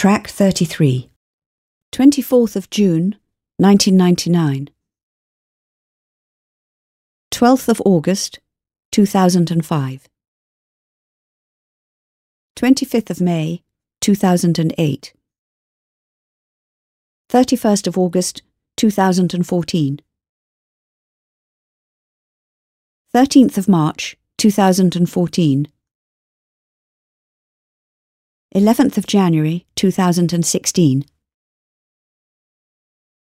Track 33. 24th of June, 1999. 12th of August, 2005. 25th of May, 2008. 31st of August, 2014. 13th of March, 2014. 11th of January, 2016.